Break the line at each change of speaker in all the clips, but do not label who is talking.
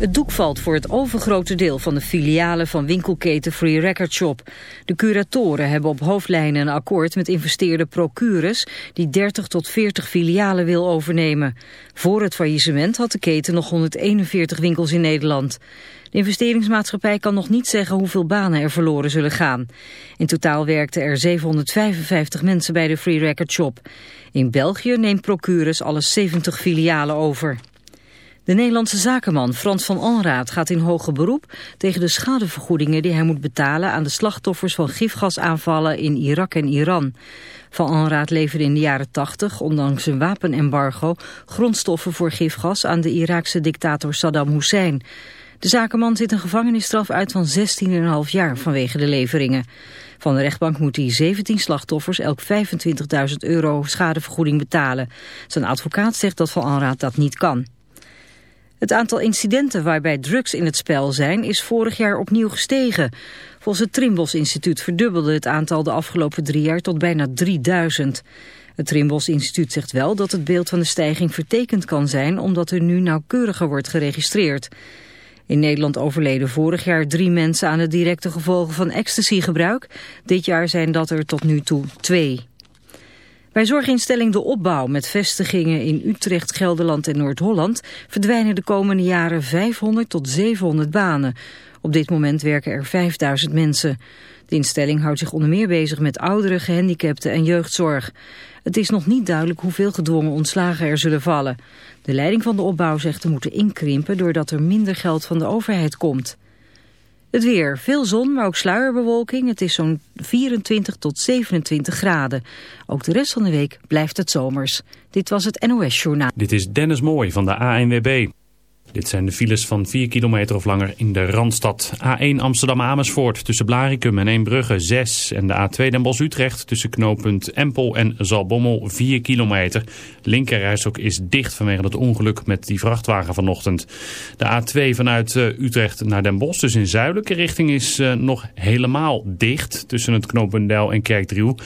Het doek valt voor het overgrote deel van de filialen van winkelketen Free Record Shop. De curatoren hebben op hoofdlijnen een akkoord met investeerder Procurus... die 30 tot 40 filialen wil overnemen. Voor het faillissement had de keten nog 141 winkels in Nederland. De investeringsmaatschappij kan nog niet zeggen hoeveel banen er verloren zullen gaan. In totaal werkten er 755 mensen bij de Free Record Shop. In België neemt Procurus alle 70 filialen over. De Nederlandse zakenman Frans van Anraat gaat in hoger beroep tegen de schadevergoedingen die hij moet betalen aan de slachtoffers van gifgasaanvallen in Irak en Iran. Van Anraat leverde in de jaren 80, ondanks een wapenembargo, grondstoffen voor gifgas aan de Iraakse dictator Saddam Hussein. De zakenman zit een gevangenisstraf uit van 16,5 jaar vanwege de leveringen. Van de rechtbank moet hij 17 slachtoffers elk 25.000 euro schadevergoeding betalen. Zijn advocaat zegt dat Van Anraat dat niet kan. Het aantal incidenten waarbij drugs in het spel zijn is vorig jaar opnieuw gestegen. Volgens het Trimbos Instituut verdubbelde het aantal de afgelopen drie jaar tot bijna 3000. Het Trimbos Instituut zegt wel dat het beeld van de stijging vertekend kan zijn omdat er nu nauwkeuriger wordt geregistreerd. In Nederland overleden vorig jaar drie mensen aan de directe gevolgen van ecstasygebruik. Dit jaar zijn dat er tot nu toe twee. Bij zorginstelling De Opbouw met vestigingen in Utrecht, Gelderland en Noord-Holland verdwijnen de komende jaren 500 tot 700 banen. Op dit moment werken er 5000 mensen. De instelling houdt zich onder meer bezig met ouderen, gehandicapten en jeugdzorg. Het is nog niet duidelijk hoeveel gedwongen ontslagen er zullen vallen. De leiding van de opbouw zegt te moeten inkrimpen doordat er minder geld van de overheid komt. Het weer. Veel zon, maar ook sluierbewolking. Het is zo'n 24 tot 27 graden. Ook de rest van de week blijft het zomers. Dit was het NOS Journaal.
Dit is Dennis Mooij van de ANWB. Dit zijn de files van 4 kilometer of langer in de Randstad. A1 Amsterdam-Amersfoort tussen Blarikum en Eembrugge 6. En de A2 Den Bosch-Utrecht tussen knooppunt Empel en Zalbommel 4 kilometer. Linkerrijstok is dicht vanwege het ongeluk met die vrachtwagen vanochtend. De A2 vanuit eh, Utrecht naar Den Bosch, dus in zuidelijke richting, is uh, nog helemaal dicht. Tussen het knooppunt Del en Kerkdriel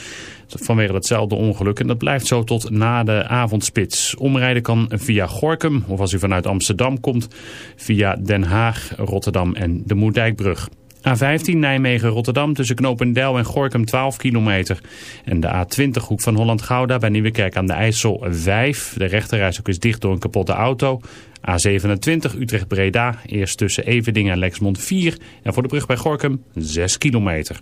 vanwege datzelfde ongeluk. En dat blijft zo tot na de avondspits. Omrijden kan via Gorkum of als u vanuit Amsterdam komt via Den Haag, Rotterdam en de Moerdijkbrug. A15 Nijmegen-Rotterdam tussen Knopendel en Gorkum 12 kilometer. En de A20 hoek van Holland-Gouda bij Nieuwekerk aan de IJssel 5. De rechterreis ook is dicht door een kapotte auto. A27 Utrecht-Breda eerst tussen Evedingen en Lexmond 4. En voor de brug bij Gorkum 6 kilometer.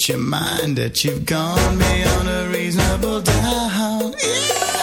your mind that you've gone beyond a reasonable doubt. Yeah.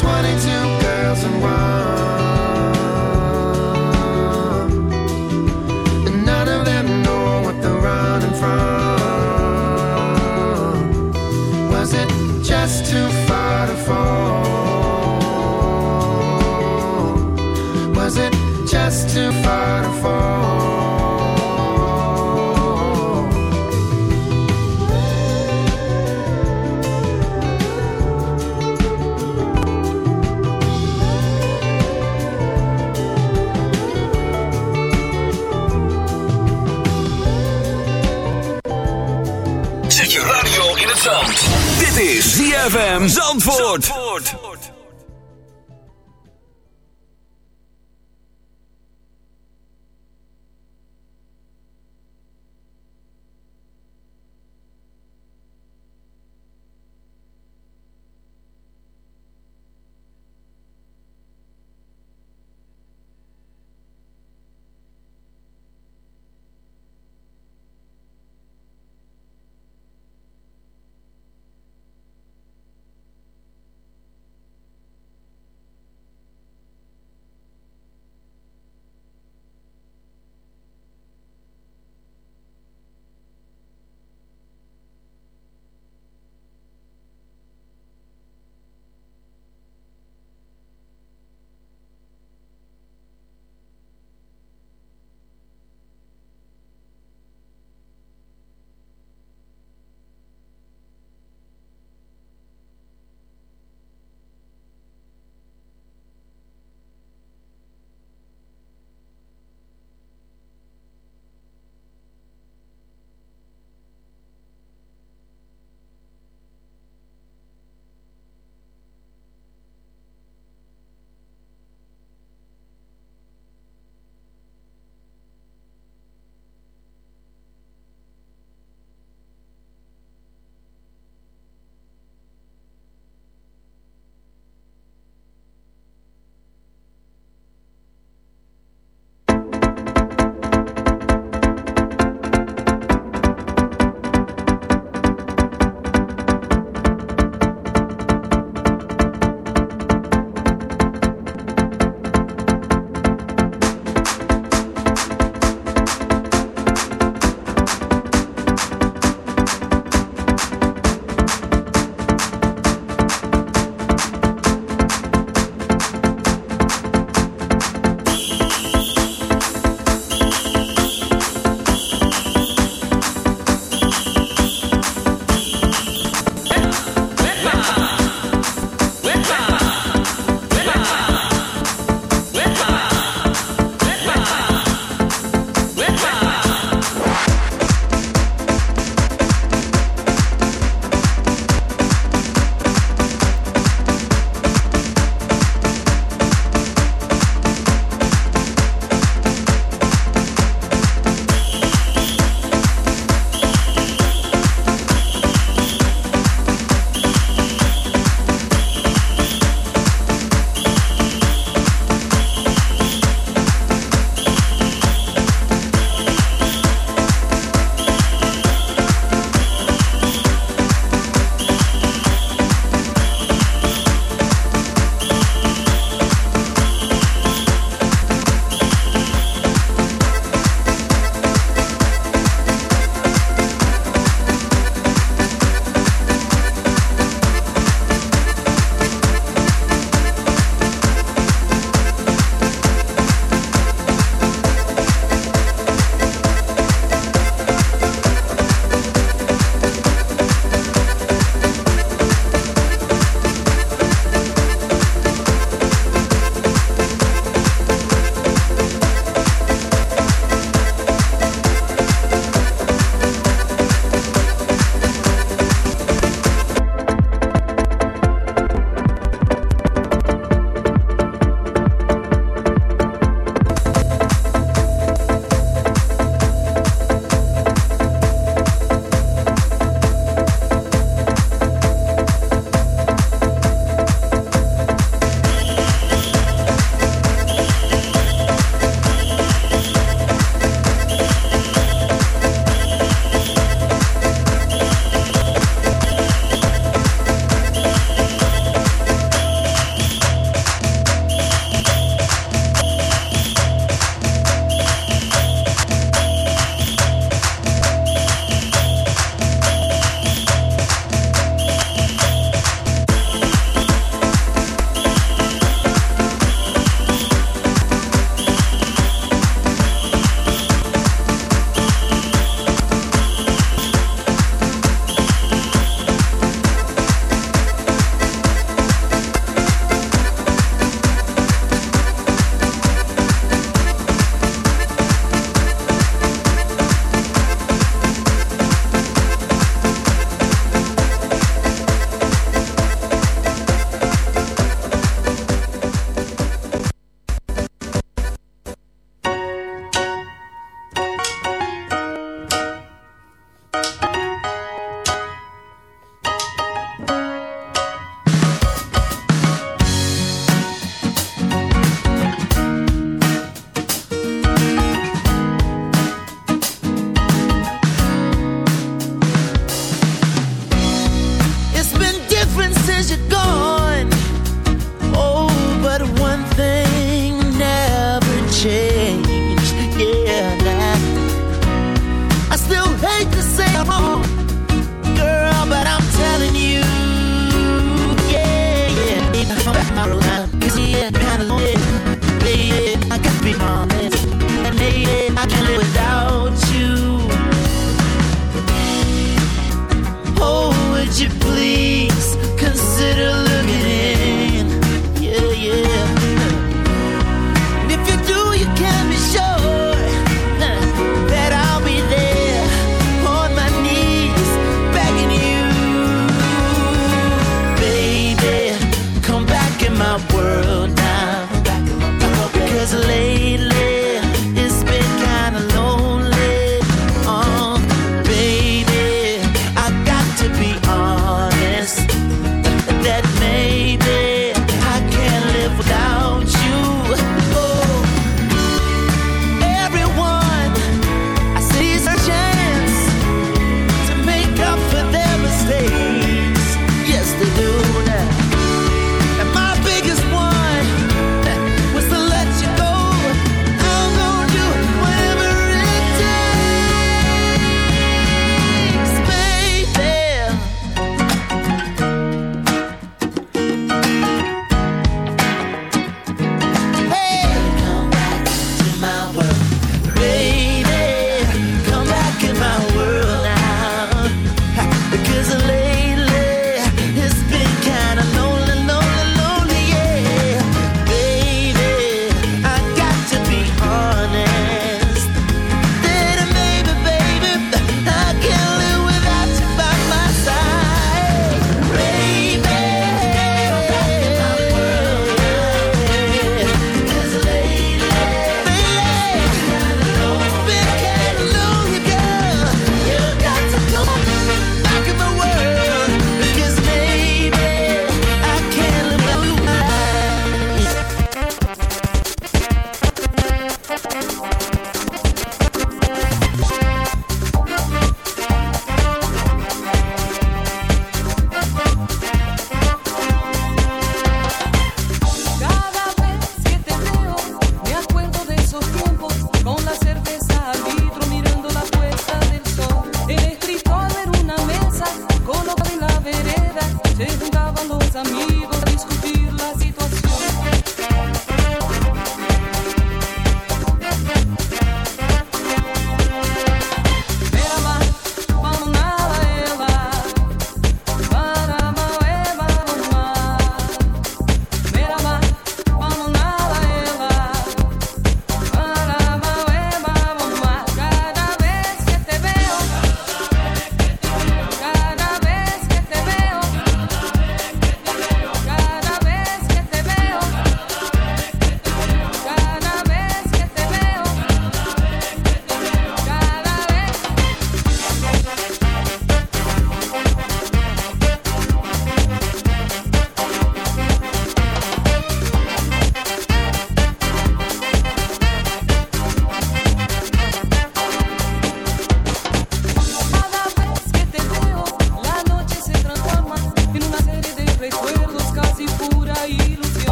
22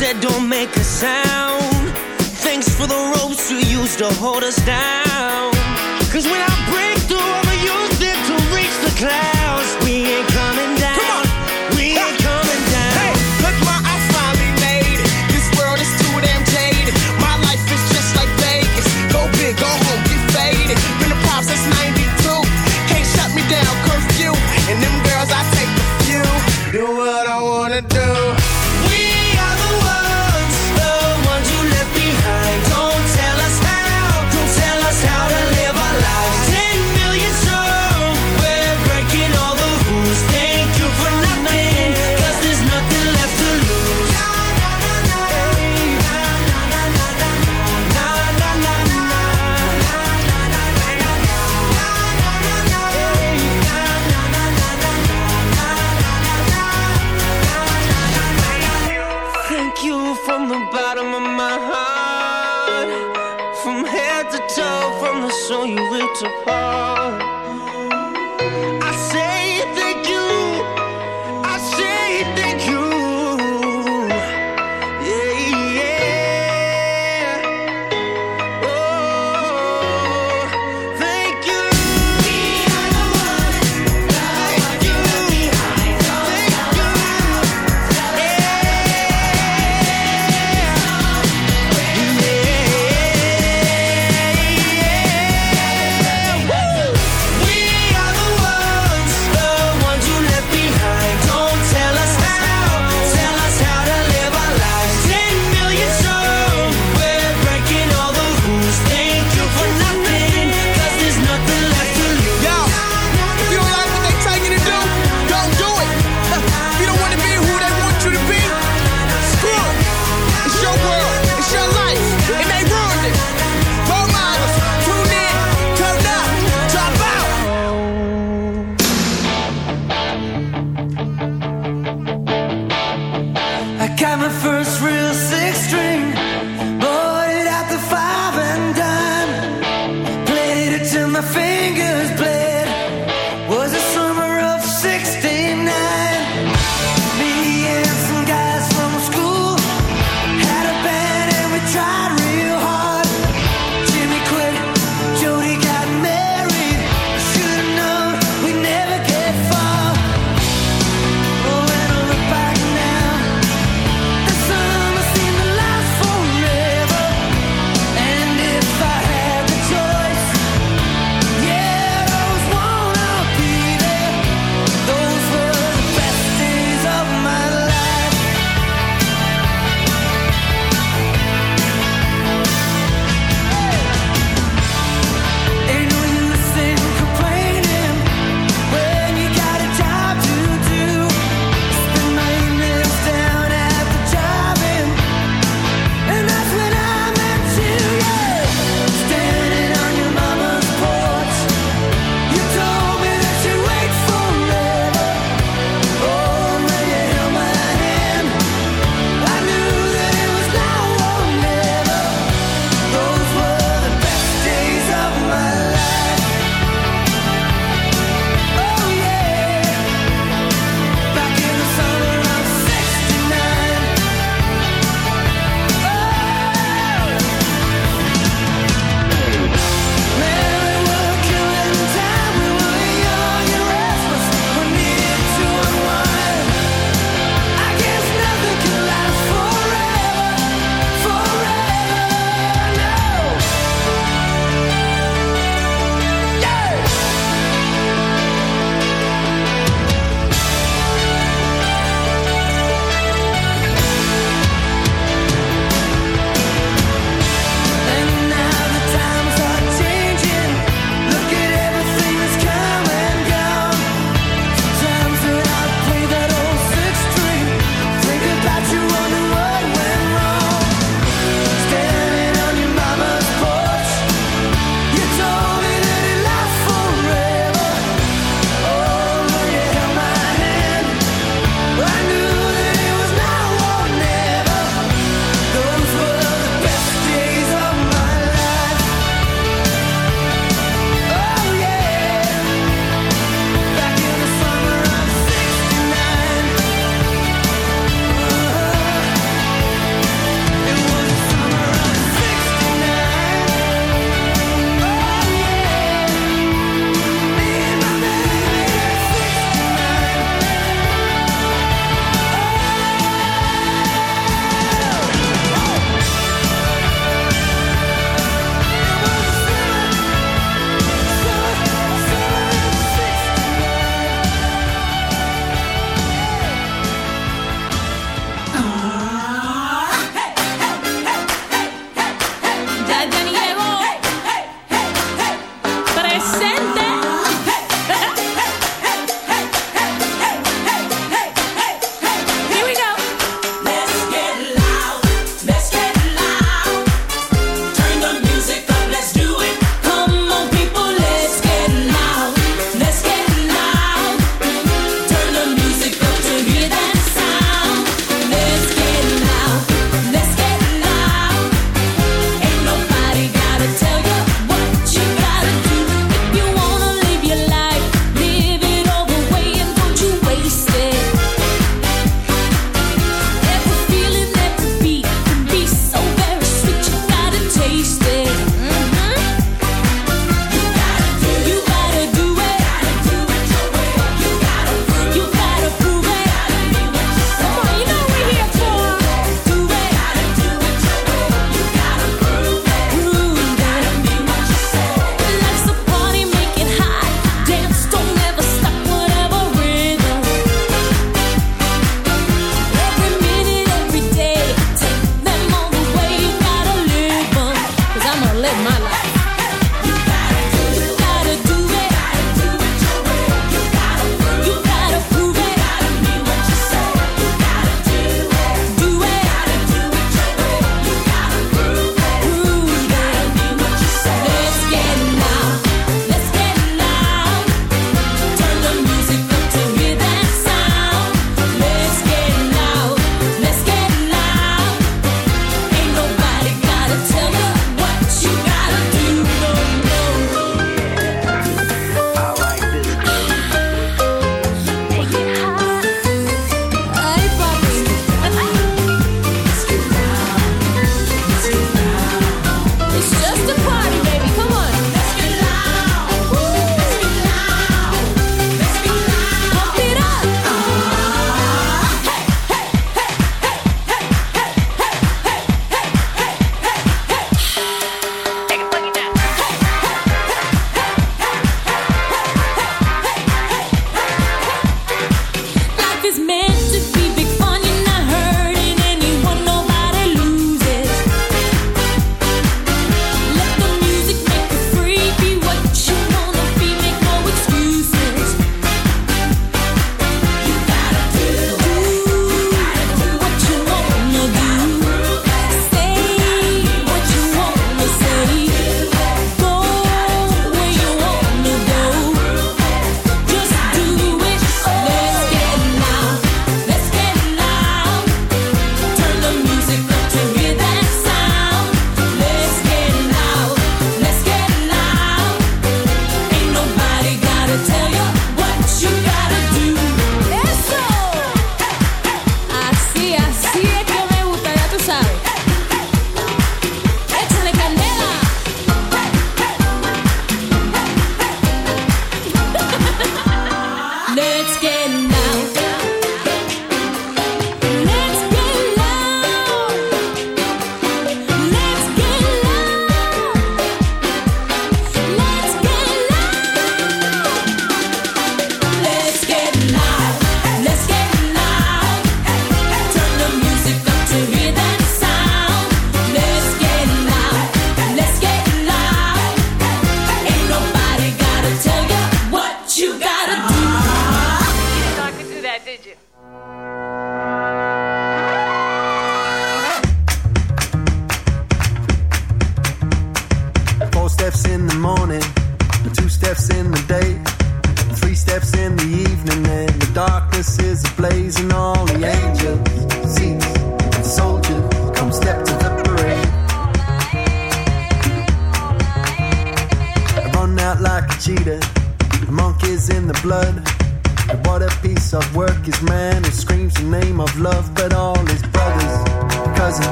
said don't make a sound. Thanks for the ropes you used to hold us down. Cause when I break through, I'm a youth that can reach the clouds. know you ripped apart.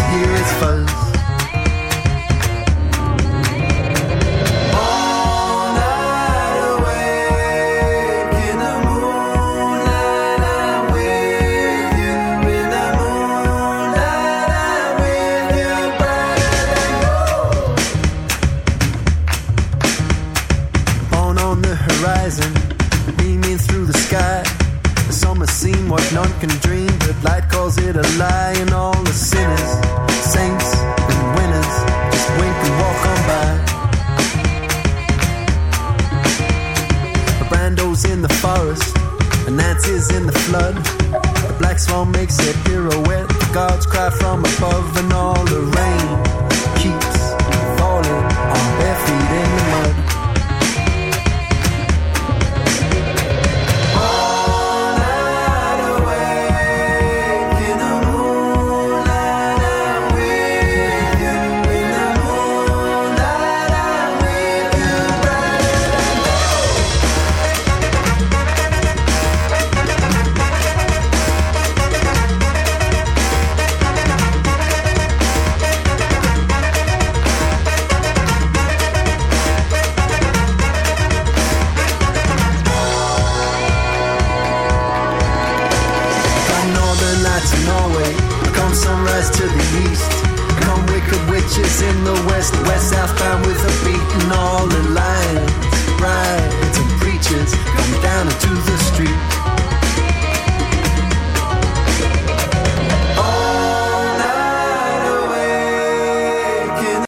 here is fuzz.